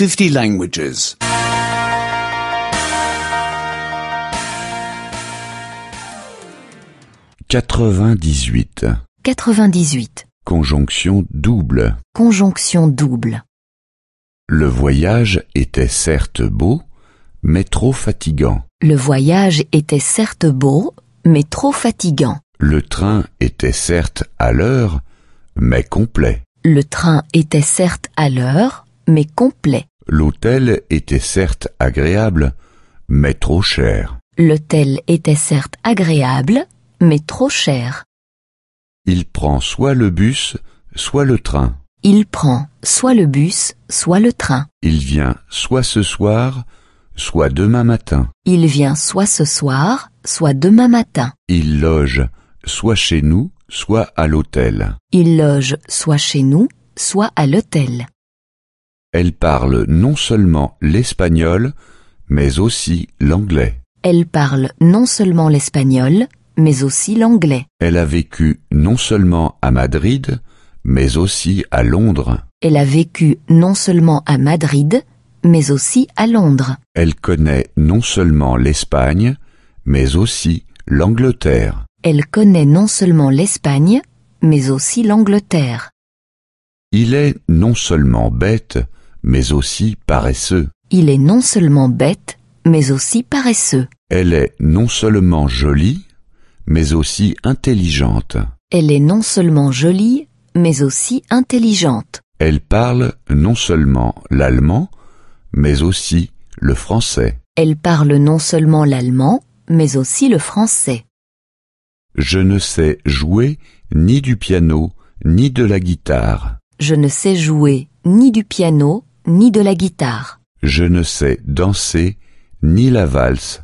50 languages. 98. 98. Conjonction double. Conjonction double. Le voyage était certes beau, mais trop fatigant. Le voyage était certes beau, mais trop fatigant. Le train était certes à l'heure, mais complet. Le train était certes à l'heure, mais complet. L'hôtel était certes agréable, mais trop cher. L'hôtel était certes agréable, mais trop cher. Il prend soit le bus, soit le train. Il prend soit le bus, soit le train. Il vient soit ce soir, soit demain matin. Il vient soit ce soir, soit demain matin. Il loge soit chez nous, soit à l'hôtel. Il loge soit chez nous, soit à l'hôtel. Elle parle non seulement l'espagnol, mais aussi l'anglais. Elle parle non seulement l'espagnol, mais aussi l'anglais. Elle a vécu non seulement à Madrid, mais aussi à Londres. Elle a vécu non seulement à Madrid, mais aussi à Londres. Elle connaît non seulement l'Espagne, mais aussi l'Angleterre. Elle connaît non seulement l'Espagne, mais aussi l'Angleterre. Il est non seulement bête, mais aussi paresseux. Il est non seulement bête, mais aussi paresseux. Elle est non seulement jolie, mais aussi intelligente. Elle est non seulement jolie, mais aussi intelligente. Elle parle non seulement l'allemand, mais aussi le français. Elle parle non seulement l'allemand, mais aussi le français. Je ne sais jouer ni du piano, ni de la guitare. Je ne sais jouer ni du piano, ni de la guitare. Je ne sais danser ni la valse,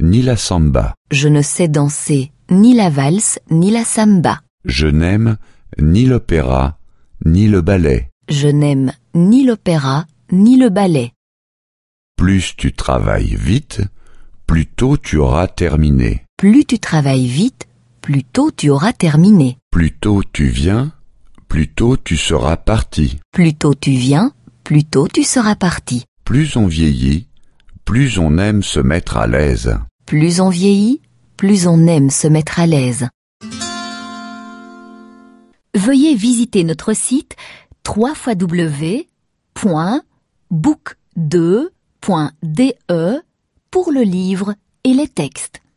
ni la samba. Je ne sais danser ni la valse, ni la samba. Je n'aime ni l'opéra, ni le ballet. Je n'aime ni l'opéra, ni le ballet. Plus tu travailles vite, plus tôt tu auras terminé. Plus tu travailles vite, plus tôt tu auras terminé. Plus tôt tu viens, plus tôt tu seras parti. Plus tôt tu viens, plus tôt tu seras parti. Plus on vieillit, plus on aime se mettre à l'aise. Plus on vieillit, plus on aime se mettre à l'aise. Veuillez visiter notre site www.book2.de pour le livre et les textes.